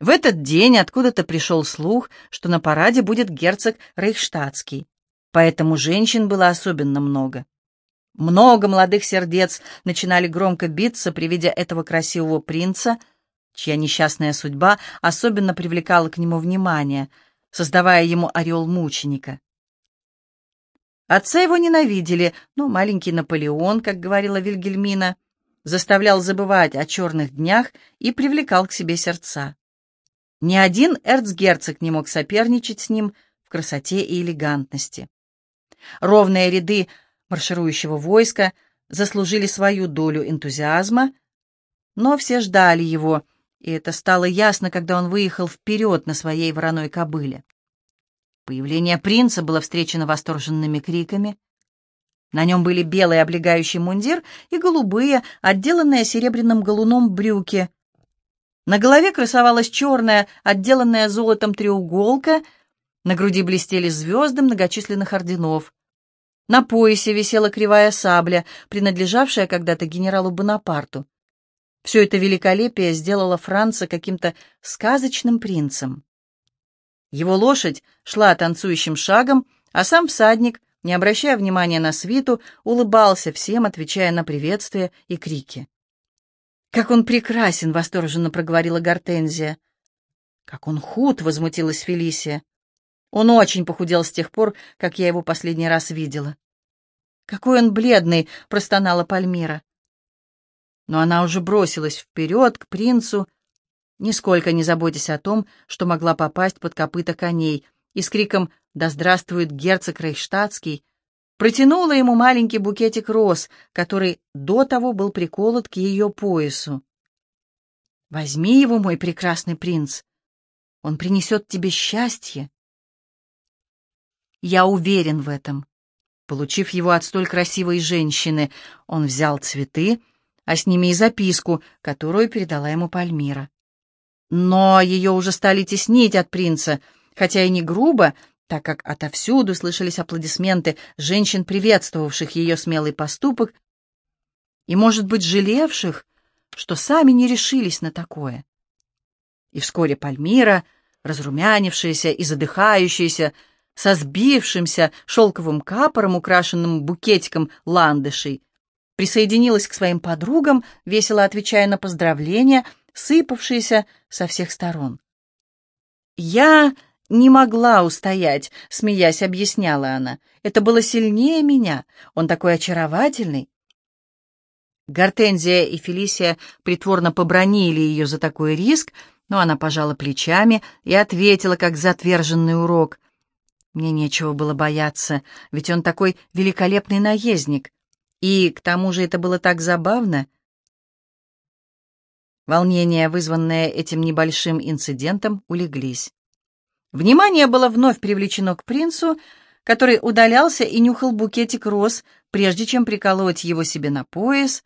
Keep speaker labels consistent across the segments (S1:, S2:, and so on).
S1: В этот день откуда-то пришел слух, что на параде будет герцог Рейхштадтский, поэтому женщин было особенно много. Много молодых сердец начинали громко биться при виде этого красивого принца, чья несчастная судьба особенно привлекала к нему внимание, создавая ему орел мученика. Отца его ненавидели, но маленький Наполеон, как говорила Вильгельмина, заставлял забывать о черных днях и привлекал к себе сердца. Ни один эрцгерцог не мог соперничать с ним в красоте и элегантности. Ровные ряды марширующего войска заслужили свою долю энтузиазма, но все ждали его, и это стало ясно, когда он выехал вперед на своей вороной кобыле. Появление принца было встречено восторженными криками. На нем были белый облегающий мундир и голубые, отделанные серебряным галуном брюки. На голове красовалась черная, отделанная золотом треуголка, на груди блестели звезды многочисленных орденов. На поясе висела кривая сабля, принадлежавшая когда-то генералу Бонапарту. Все это великолепие сделало Франца каким-то сказочным принцем. Его лошадь шла танцующим шагом, а сам всадник, не обращая внимания на свиту, улыбался всем, отвечая на приветствия и крики. «Как он прекрасен!» — восторженно проговорила Гортензия. «Как он худ!» — возмутилась Фелисия. Он очень похудел с тех пор, как я его последний раз видела. «Какой он бледный!» — простонала Пальмира. Но она уже бросилась вперед к принцу, нисколько не заботясь о том, что могла попасть под копыта коней, и с криком «Да здравствует герцог Рейхштадтский!» Протянула ему маленький букетик роз, который до того был приколот к ее поясу. «Возьми его, мой прекрасный принц, он принесет тебе счастье». Я уверен в этом. Получив его от столь красивой женщины, он взял цветы, а с ними и записку, которую передала ему Пальмира. Но ее уже стали теснить от принца, хотя и не грубо, так как отовсюду слышались аплодисменты женщин, приветствовавших ее смелый поступок, и, может быть, жалевших, что сами не решились на такое. И вскоре Пальмира, разрумянившаяся и задыхающаяся, со сбившимся шелковым капором, украшенным букетиком ландышей, присоединилась к своим подругам, весело отвечая на поздравления, сыпавшиеся со всех сторон. «Я не могла устоять», — смеясь объясняла она. «Это было сильнее меня. Он такой очаровательный». Гортензия и Фелисия притворно побронили ее за такой риск, но она пожала плечами и ответила, как затверженный урок. Мне нечего было бояться, ведь он такой великолепный наездник. И, к тому же, это было так забавно. Волнения, вызванные этим небольшим инцидентом, улеглись. Внимание было вновь привлечено к принцу, который удалялся и нюхал букетик роз, прежде чем приколоть его себе на пояс,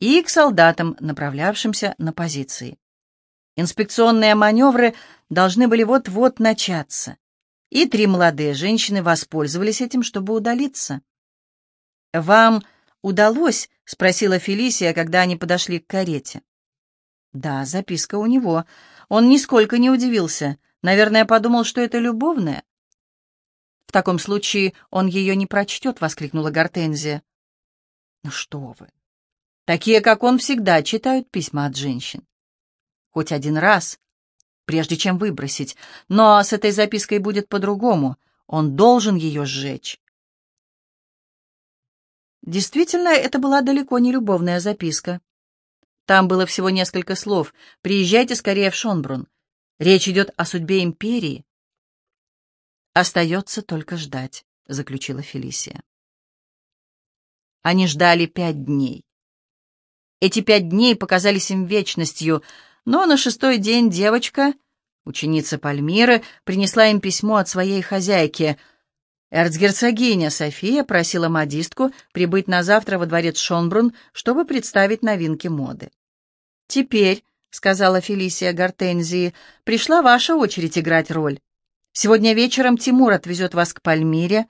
S1: и к солдатам, направлявшимся на позиции. Инспекционные маневры должны были вот-вот начаться и три молодые женщины воспользовались этим, чтобы удалиться. «Вам удалось?» — спросила Фелисия, когда они подошли к карете. «Да, записка у него. Он нисколько не удивился. Наверное, подумал, что это любовная». «В таком случае он ее не прочтет», — воскликнула Гортензия. «Ну что вы! Такие, как он, всегда читают письма от женщин. Хоть один раз, прежде чем выбросить. Но с этой запиской будет по-другому. Он должен ее сжечь. Действительно, это была далеко не любовная записка. Там было всего несколько слов. «Приезжайте скорее в Шонбрун. Речь идет о судьбе империи». «Остается только ждать», — заключила Фелисия. Они ждали пять дней. Эти пять дней показались им вечностью — но на шестой день девочка, ученица Пальмиры, принесла им письмо от своей хозяйки. Эрцгерцогиня София просила модистку прибыть на завтра во дворец Шонбрун, чтобы представить новинки моды. «Теперь», — сказала Фелисия Гортензии, — «пришла ваша очередь играть роль. Сегодня вечером Тимур отвезет вас к Пальмире.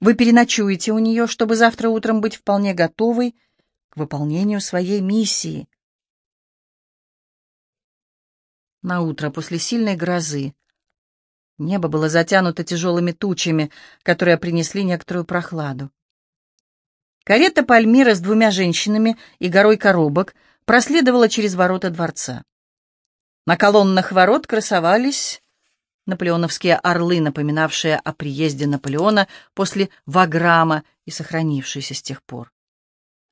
S1: Вы переночуете у нее, чтобы завтра утром быть вполне готовой к выполнению своей миссии». на утро после сильной грозы. Небо было затянуто тяжелыми тучами, которые принесли некоторую прохладу. Карета Пальмира с двумя женщинами и горой коробок проследовала через ворота дворца. На колоннах ворот красовались наполеоновские орлы, напоминавшие о приезде Наполеона после Ваграма и сохранившиеся с тех пор.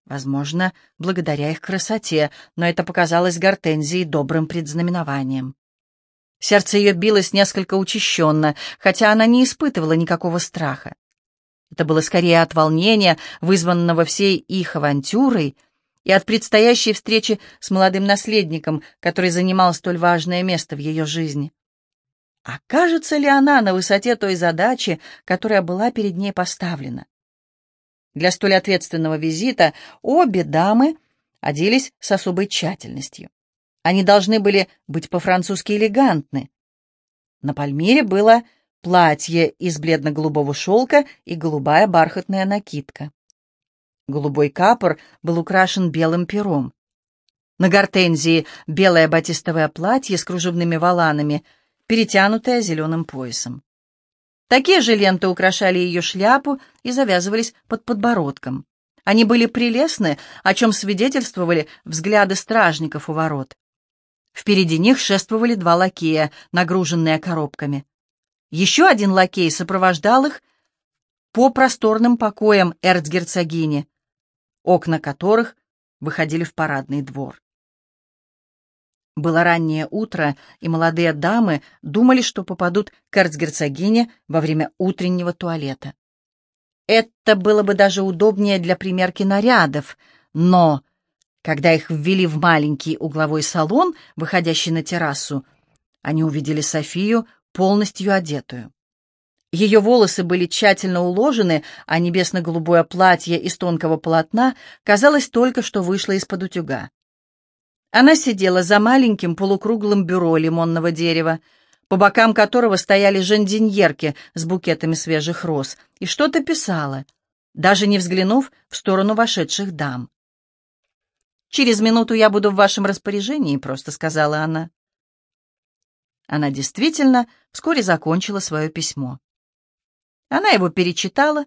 S1: Возможно, благодаря их красоте, но это показалось Гортензии добрым предзнаменованием. Сердце ее билось несколько учащенно, хотя она не испытывала никакого страха. Это было скорее от волнения, вызванного всей их авантюрой, и от предстоящей встречи с молодым наследником, который занимал столь важное место в ее жизни. Окажется ли она на высоте той задачи, которая была перед ней поставлена? Для столь ответственного визита обе дамы оделись с особой тщательностью. Они должны были быть по-французски элегантны. На Пальмире было платье из бледно-голубого шелка и голубая бархатная накидка. Голубой капор был украшен белым пером. На гортензии белое батистовое платье с кружевными воланами, перетянутое зеленым поясом. Такие же ленты украшали ее шляпу и завязывались под подбородком. Они были прелестны, о чем свидетельствовали взгляды стражников у ворот. Впереди них шествовали два лакея, нагруженные коробками. Еще один лакей сопровождал их по просторным покоям эрцгерцогини, окна которых выходили в парадный двор. Было раннее утро, и молодые дамы думали, что попадут к эрцгерцогине во время утреннего туалета. Это было бы даже удобнее для примерки нарядов, но когда их ввели в маленький угловой салон, выходящий на террасу, они увидели Софию полностью одетую. Ее волосы были тщательно уложены, а небесно-голубое платье из тонкого полотна, казалось, только что вышло из-под утюга. Она сидела за маленьким полукруглым бюро лимонного дерева, по бокам которого стояли жандиньерки с букетами свежих роз, и что-то писала, даже не взглянув в сторону вошедших дам. «Через минуту я буду в вашем распоряжении», — просто сказала она. Она действительно вскоре закончила свое письмо. Она его перечитала,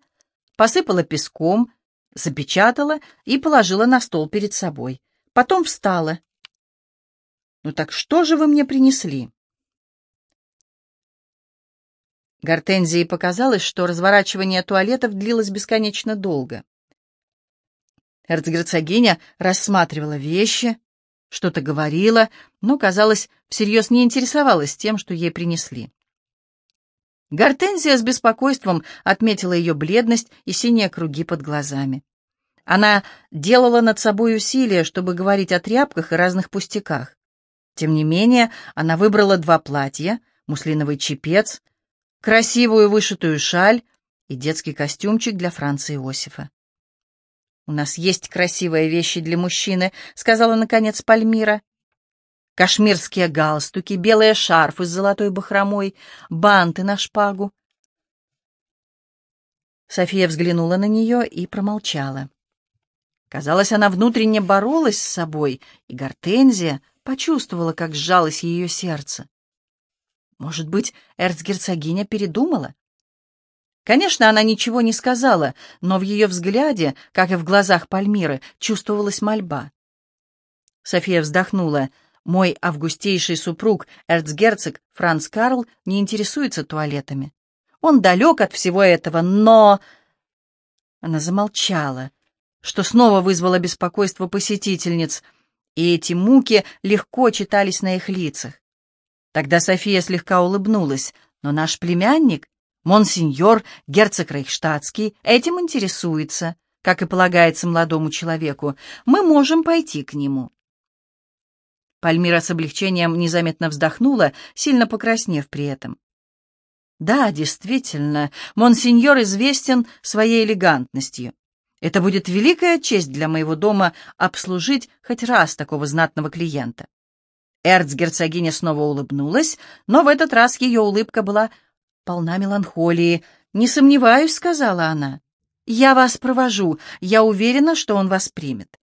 S1: посыпала песком, запечатала и положила на стол перед собой. Потом встала. «Ну так что же вы мне принесли?» Гортензии показалось, что разворачивание туалетов длилось бесконечно долго. Эрцгерцогиня рассматривала вещи, что-то говорила, но, казалось, всерьез не интересовалась тем, что ей принесли. Гортензия с беспокойством отметила ее бледность и синие круги под глазами. Она делала над собой усилия, чтобы говорить о тряпках и разных пустяках. Тем не менее, она выбрала два платья, муслиновый чепец, красивую вышитую шаль и детский костюмчик для Франца Иосифа. «У нас есть красивые вещи для мужчины», — сказала, наконец, Пальмира. «Кашмирские галстуки, белые шарфы с золотой бахромой, банты на шпагу». София взглянула на нее и промолчала. Казалось, она внутренне боролась с собой, и Гортензия почувствовала, как сжалось ее сердце. Может быть, эрцгерцогиня передумала? Конечно, она ничего не сказала, но в ее взгляде, как и в глазах Пальмиры, чувствовалась мольба. София вздохнула. «Мой августейший супруг, эрцгерцог Франц Карл, не интересуется туалетами. Он далек от всего этого, но...» Она замолчала, что снова вызвало беспокойство посетительниц, и эти муки легко читались на их лицах. Тогда София слегка улыбнулась, но наш племянник Монсеньор, герцог Рейхштадтский, этим интересуется, как и полагается молодому человеку. Мы можем пойти к нему». Пальмира с облегчением незаметно вздохнула, сильно покраснев при этом. «Да, действительно, монсеньор известен своей элегантностью. Это будет великая честь для моего дома обслужить хоть раз такого знатного клиента». Эрцгерцогиня снова улыбнулась, но в этот раз ее улыбка была полна меланхолии. «Не сомневаюсь», — сказала она. «Я вас провожу. Я уверена, что он вас примет».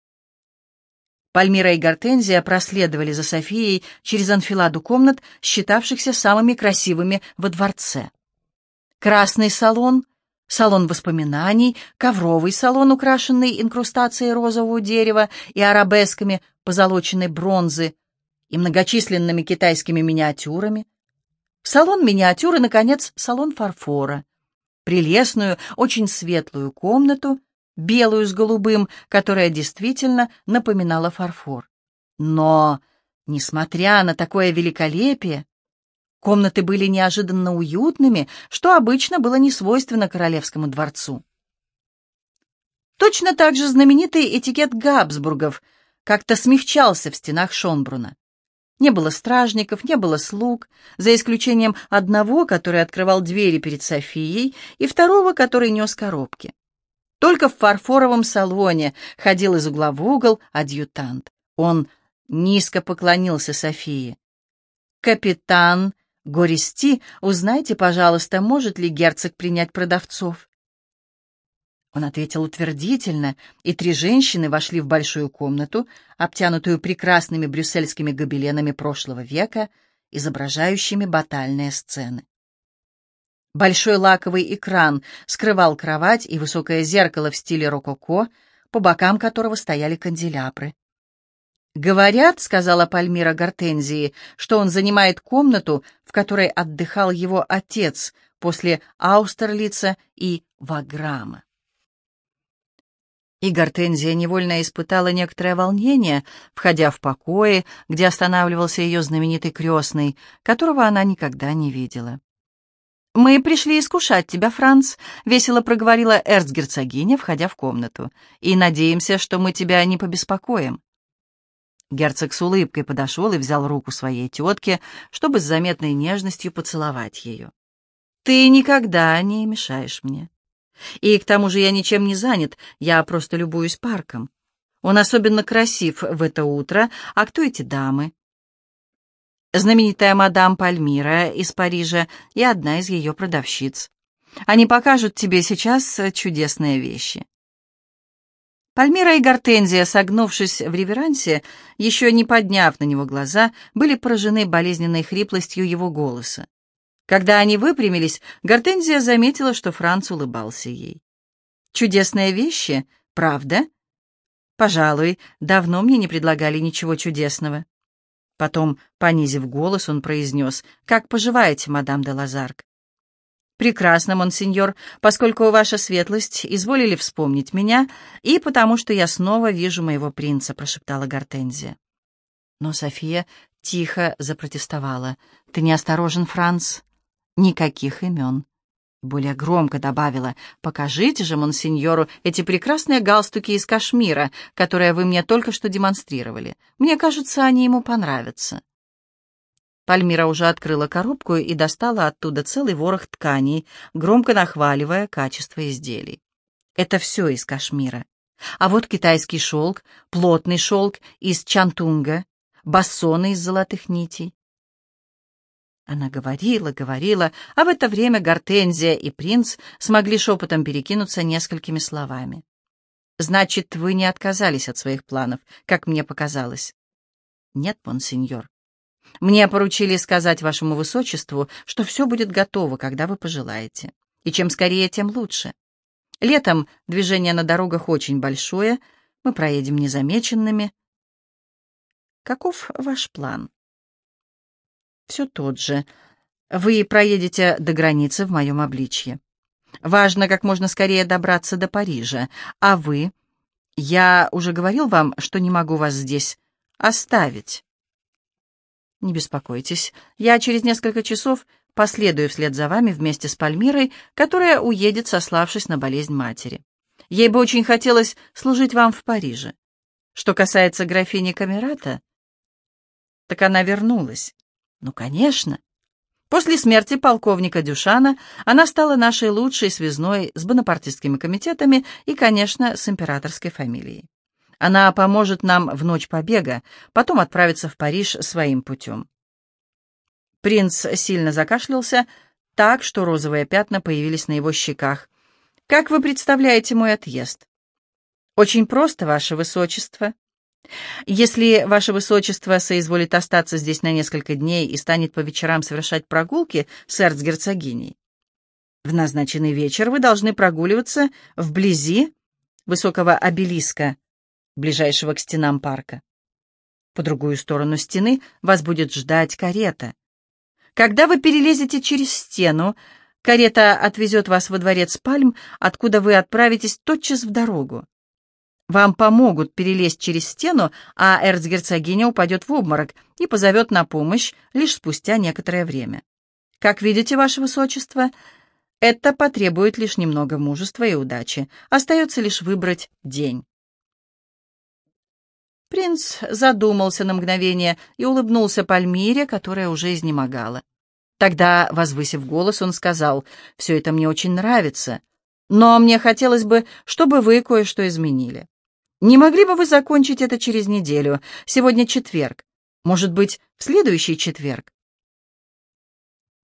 S1: Пальмира и Гортензия проследовали за Софией через анфиладу комнат, считавшихся самыми красивыми во дворце. Красный салон, салон воспоминаний, ковровый салон, украшенный инкрустацией розового дерева и арабесками позолоченной бронзы и многочисленными китайскими миниатюрами. Салон миниатюры, наконец, салон фарфора. Прелестную, очень светлую комнату — белую с голубым, которая действительно напоминала фарфор. Но, несмотря на такое великолепие, комнаты были неожиданно уютными, что обычно было не свойственно королевскому дворцу. Точно так же знаменитый этикет Габсбургов как-то смягчался в стенах Шонбруна. Не было стражников, не было слуг, за исключением одного, который открывал двери перед Софией, и второго, который нес коробки. Только в фарфоровом салоне ходил из угла в угол адъютант. Он низко поклонился Софии. «Капитан Горести, узнайте, пожалуйста, может ли герцог принять продавцов?» Он ответил утвердительно, и три женщины вошли в большую комнату, обтянутую прекрасными брюссельскими гобеленами прошлого века, изображающими батальные сцены. Большой лаковый экран скрывал кровать и высокое зеркало в стиле рококо, по бокам которого стояли канделябры. «Говорят, — сказала Пальмира Гортензии, — что он занимает комнату, в которой отдыхал его отец после Аустерлица и Ваграма». И Гортензия невольно испытала некоторое волнение, входя в покои, где останавливался ее знаменитый крестный, которого она никогда не видела. «Мы пришли искушать тебя, Франц», — весело проговорила эрцгерцогиня, входя в комнату, «и надеемся, что мы тебя не побеспокоим». Герцог с улыбкой подошел и взял руку своей тетки, чтобы с заметной нежностью поцеловать ее. «Ты никогда не мешаешь мне. И к тому же я ничем не занят, я просто любуюсь парком. Он особенно красив в это утро. А кто эти дамы? Знаменитая мадам Пальмира из Парижа и одна из ее продавщиц. Они покажут тебе сейчас чудесные вещи. Пальмира и Гортензия, согнувшись в реверансе, еще не подняв на него глаза, были поражены болезненной хриплостью его голоса. Когда они выпрямились, Гортензия заметила, что Франц улыбался ей. «Чудесные вещи, правда?» «Пожалуй, давно мне не предлагали ничего чудесного». Потом, понизив голос, он произнес, «Как поживаете, мадам де Лазарк?» «Прекрасно, монсеньор, поскольку ваша светлость изволили вспомнить меня, и потому что я снова вижу моего принца», — прошептала Гортензия. Но София тихо запротестовала. «Ты неосторожен, Франц. Никаких имен» более громко добавила, «Покажите же, монсеньору, эти прекрасные галстуки из кашмира, которые вы мне только что демонстрировали. Мне кажется, они ему понравятся». Пальмира уже открыла коробку и достала оттуда целый ворох тканей, громко нахваливая качество изделий. Это все из кашмира. А вот китайский шелк, плотный шелк из чантунга, бассоны из золотых нитей. Она говорила, говорила, а в это время Гортензия и принц смогли шепотом перекинуться несколькими словами. «Значит, вы не отказались от своих планов, как мне показалось?» «Нет, монсеньор. Мне поручили сказать вашему высочеству, что все будет готово, когда вы пожелаете. И чем скорее, тем лучше. Летом движение на дорогах очень большое, мы проедем незамеченными. Каков ваш план?» Все тот же. Вы проедете до границы в моем обличье. Важно как можно скорее добраться до Парижа. А вы? Я уже говорил вам, что не могу вас здесь оставить. Не беспокойтесь, я через несколько часов последую вслед за вами вместе с Пальмирой, которая уедет, сославшись на болезнь матери. Ей бы очень хотелось служить вам в Париже. Что касается графини Камерата, так она вернулась. Ну, конечно. После смерти полковника Дюшана она стала нашей лучшей связной с бонапартистскими комитетами и, конечно, с императорской фамилией. Она поможет нам в ночь побега, потом отправится в Париж своим путем. Принц сильно закашлялся, так, что розовые пятна появились на его щеках. «Как вы представляете мой отъезд?» «Очень просто, ваше высочество. Если ваше высочество соизволит остаться здесь на несколько дней и станет по вечерам совершать прогулки с эрцгерцогиней, в назначенный вечер вы должны прогуливаться вблизи высокого обелиска, ближайшего к стенам парка. По другую сторону стены вас будет ждать карета. Когда вы перелезете через стену, карета отвезет вас во дворец Пальм, откуда вы отправитесь тотчас в дорогу. Вам помогут перелезть через стену, а эрцгерцогиня упадет в обморок и позовет на помощь лишь спустя некоторое время. Как видите, ваше высочество, это потребует лишь немного мужества и удачи. Остается лишь выбрать день. Принц задумался на мгновение и улыбнулся Пальмире, которая уже изнемогала. Тогда, возвысив голос, он сказал, «Все это мне очень нравится, но мне хотелось бы, чтобы вы кое-что изменили. Не могли бы вы закончить это через неделю? Сегодня четверг. Может быть, в следующий четверг?»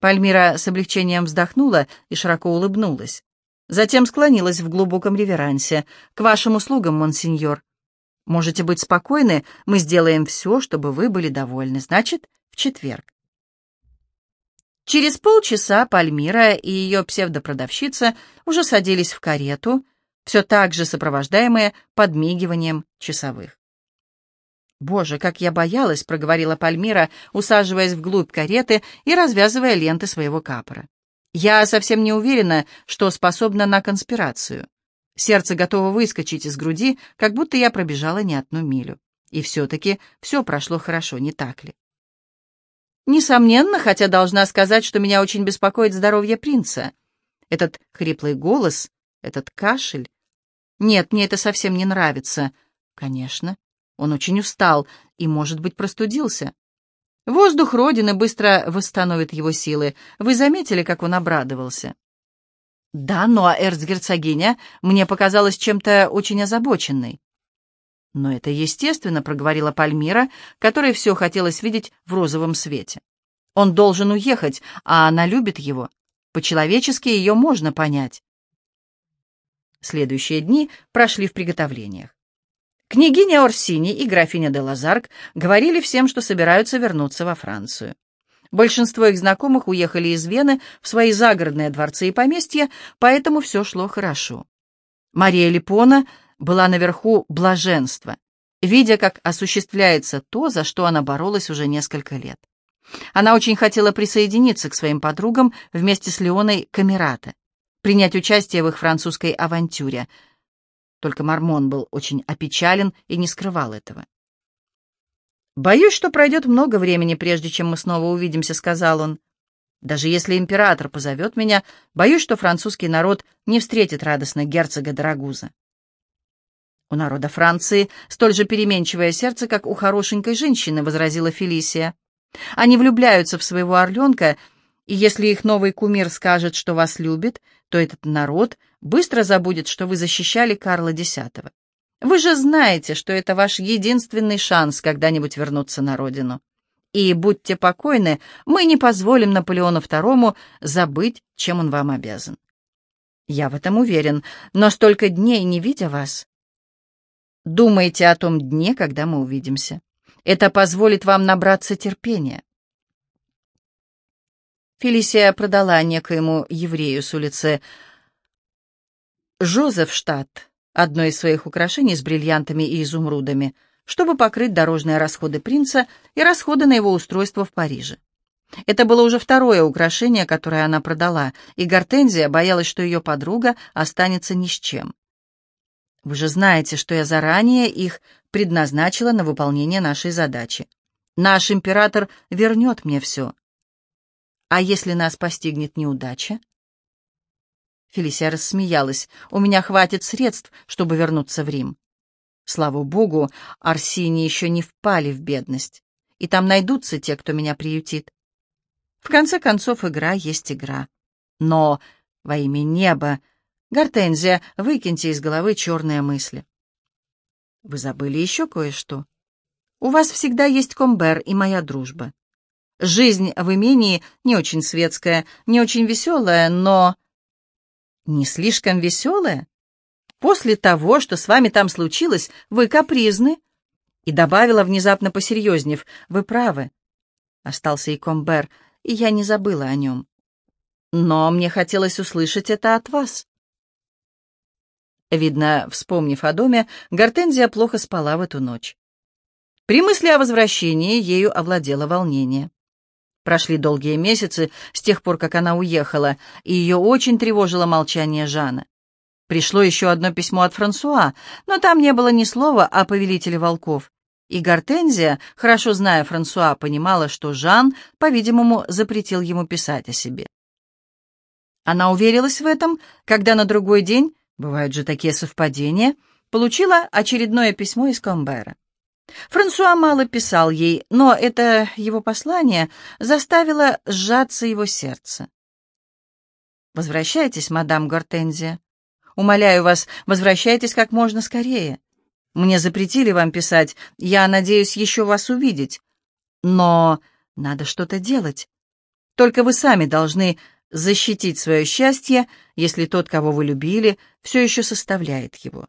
S1: Пальмира с облегчением вздохнула и широко улыбнулась. Затем склонилась в глубоком реверансе. «К вашим услугам, монсеньор. Можете быть спокойны, мы сделаем все, чтобы вы были довольны. Значит, в четверг. Через полчаса Пальмира и ее псевдопродавщица уже садились в карету, все так же сопровождаемые подмигиванием часовых. «Боже, как я боялась!» — проговорила Пальмира, усаживаясь вглубь кареты и развязывая ленты своего капора. «Я совсем не уверена, что способна на конспирацию. Сердце готово выскочить из груди, как будто я пробежала не одну милю. И все-таки все прошло хорошо, не так ли? Несомненно, хотя должна сказать, что меня очень беспокоит здоровье принца. Этот хриплый голос, этот кашель. Нет, мне это совсем не нравится. Конечно, он очень устал и, может быть, простудился. Воздух Родины быстро восстановит его силы. Вы заметили, как он обрадовался? Да, ну а эрцгерцогиня мне показалась чем-то очень озабоченной. Но это естественно, проговорила Пальмира, которой все хотелось видеть в розовом свете. Он должен уехать, а она любит его. По-человечески ее можно понять. Следующие дни прошли в приготовлениях. Княгиня Орсини и графиня де Лазарк говорили всем, что собираются вернуться во Францию. Большинство их знакомых уехали из Вены в свои загородные дворцы и поместья, поэтому все шло хорошо. Мария Липона была наверху блаженства, видя, как осуществляется то, за что она боролась уже несколько лет. Она очень хотела присоединиться к своим подругам вместе с Леоной Камерата, принять участие в их французской авантюре. Только Мармон был очень опечален и не скрывал этого. «Боюсь, что пройдет много времени, прежде чем мы снова увидимся», — сказал он. «Даже если император позовет меня, боюсь, что французский народ не встретит радостно герцога Дорогуза». «У народа Франции столь же переменчивое сердце, как у хорошенькой женщины», — возразила Фелисия. «Они влюбляются в своего орленка, и если их новый кумир скажет, что вас любит, то этот народ быстро забудет, что вы защищали Карла X. Вы же знаете, что это ваш единственный шанс когда-нибудь вернуться на родину. И будьте покойны, мы не позволим Наполеону II забыть, чем он вам обязан. Я в этом уверен, но столько дней не видя вас. Думайте о том дне, когда мы увидимся. Это позволит вам набраться терпения. Фелисия продала некоему еврею с улицы Жозефштадт одно из своих украшений с бриллиантами и изумрудами, чтобы покрыть дорожные расходы принца и расходы на его устройство в Париже. Это было уже второе украшение, которое она продала, и Гортензия боялась, что ее подруга останется ни с чем. Вы же знаете, что я заранее их предназначила на выполнение нашей задачи. Наш император вернет мне все. А если нас постигнет неудача? Фелисия рассмеялась. «У меня хватит средств, чтобы вернуться в Рим». Слава богу, Арсини еще не впали в бедность, и там найдутся те, кто меня приютит. В конце концов, игра есть игра. Но во имя неба, Гортензия, выкиньте из головы черные мысли. Вы забыли еще кое-что. У вас всегда есть комбер и моя дружба. Жизнь в имении не очень светская, не очень веселая, но не слишком веселая? После того, что с вами там случилось, вы капризны. И добавила, внезапно посерьезнев, «Вы правы». Остался и Комбер, и я не забыла о нем. Но мне хотелось услышать это от вас. Видно, вспомнив о доме, Гортензия плохо спала в эту ночь. При мысли о возвращении ею овладело волнение. Прошли долгие месяцы с тех пор, как она уехала, и ее очень тревожило молчание Жана. Пришло еще одно письмо от Франсуа, но там не было ни слова о повелителе волков. И Гортензия, хорошо зная Франсуа, понимала, что Жан, по-видимому, запретил ему писать о себе. Она уверилась в этом, когда на другой день, бывают же такие совпадения, получила очередное письмо из Комбера. Франсуа мало писал ей, но это его послание заставило сжаться его сердце. «Возвращайтесь, мадам Гортензия. Умоляю вас, возвращайтесь как можно скорее. Мне запретили вам писать, я надеюсь еще вас увидеть. Но надо что-то делать. Только вы сами должны защитить свое счастье, если тот, кого вы любили, все еще составляет его.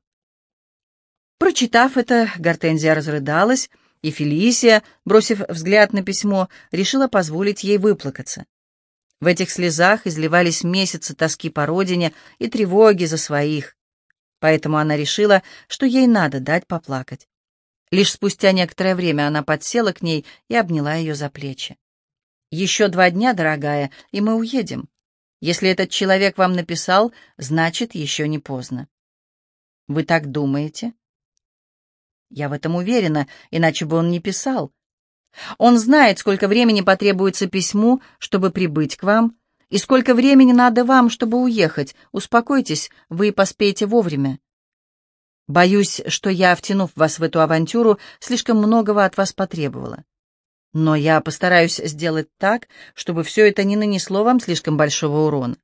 S1: Прочитав это, Гортензия разрыдалась, и Фелисия, бросив взгляд на письмо, решила позволить ей выплакаться. В этих слезах изливались месяцы тоски по родине и тревоги за своих, поэтому она решила, что ей надо дать поплакать. Лишь спустя некоторое время она подсела к ней и обняла ее за плечи. «Еще два дня, дорогая, и мы уедем. Если этот человек вам написал, значит, еще не поздно». «Вы так думаете?» Я в этом уверена, иначе бы он не писал. Он знает, сколько времени потребуется письму, чтобы прибыть к вам, и сколько времени надо вам, чтобы уехать. Успокойтесь, вы поспеете вовремя. Боюсь, что я, втянув вас в эту авантюру, слишком многого от вас потребовала. Но я постараюсь сделать так, чтобы все это не нанесло вам слишком большого урона.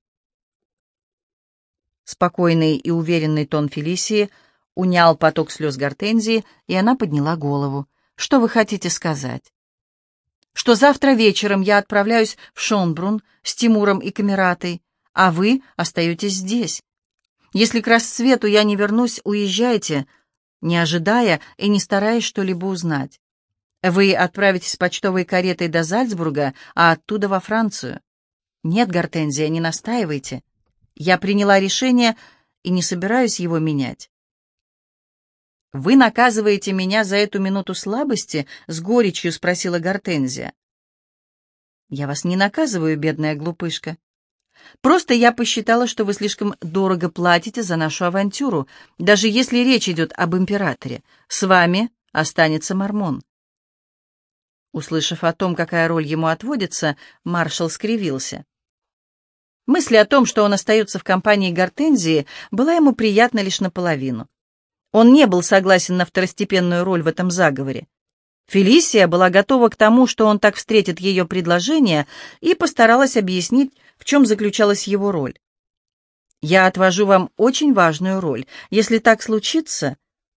S1: Спокойный и уверенный тон Фелисии — унял поток слез Гортензии, и она подняла голову. «Что вы хотите сказать?» «Что завтра вечером я отправляюсь в Шонбрун с Тимуром и Камератой, а вы остаетесь здесь. Если к рассвету я не вернусь, уезжайте, не ожидая и не стараясь что-либо узнать. Вы отправитесь почтовой каретой до Зальцбурга, а оттуда во Францию. Нет, Гортензия, не настаивайте. Я приняла решение и не собираюсь его менять. «Вы наказываете меня за эту минуту слабости?» — с горечью спросила Гортензия. «Я вас не наказываю, бедная глупышка. Просто я посчитала, что вы слишком дорого платите за нашу авантюру, даже если речь идет об императоре. С вами останется Мормон». Услышав о том, какая роль ему отводится, маршал скривился. Мысль о том, что он остается в компании Гортензии, была ему приятна лишь наполовину. Он не был согласен на второстепенную роль в этом заговоре. Фелисия была готова к тому, что он так встретит ее предложение, и постаралась объяснить, в чем заключалась его роль. «Я отвожу вам очень важную роль. Если так случится,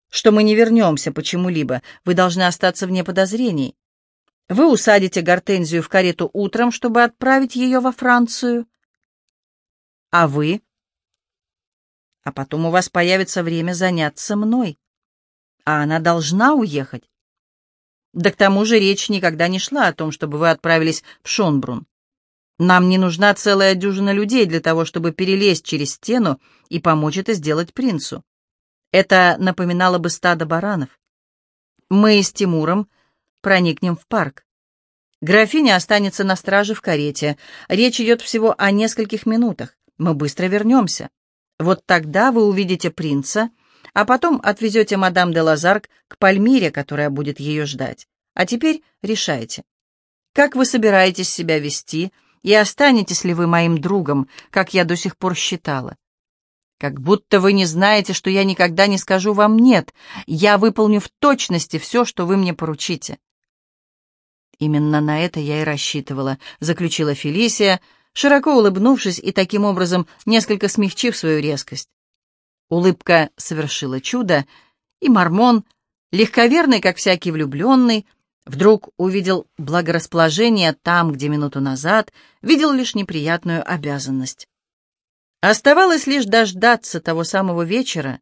S1: что мы не вернемся почему-либо, вы должны остаться вне подозрений. Вы усадите Гортензию в карету утром, чтобы отправить ее во Францию. А вы а потом у вас появится время заняться мной. А она должна уехать. Да к тому же речь никогда не шла о том, чтобы вы отправились в Шонбрун. Нам не нужна целая дюжина людей для того, чтобы перелезть через стену и помочь это сделать принцу. Это напоминало бы стадо баранов. Мы с Тимуром проникнем в парк. Графиня останется на страже в карете. Речь идет всего о нескольких минутах. Мы быстро вернемся. Вот тогда вы увидите принца, а потом отвезете мадам де Лазарк к Пальмире, которая будет ее ждать. А теперь решайте, как вы собираетесь себя вести и останетесь ли вы моим другом, как я до сих пор считала. Как будто вы не знаете, что я никогда не скажу вам «нет». Я выполню в точности все, что вы мне поручите. Именно на это я и рассчитывала, заключила Фелисия, — широко улыбнувшись и таким образом несколько смягчив свою резкость. Улыбка совершила чудо, и Мормон, легковерный, как всякий влюбленный, вдруг увидел благорасположение там, где минуту назад видел лишь неприятную обязанность. Оставалось лишь дождаться того самого вечера,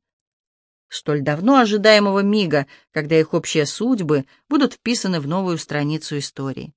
S1: столь давно ожидаемого мига, когда их общие судьбы будут вписаны в новую страницу истории.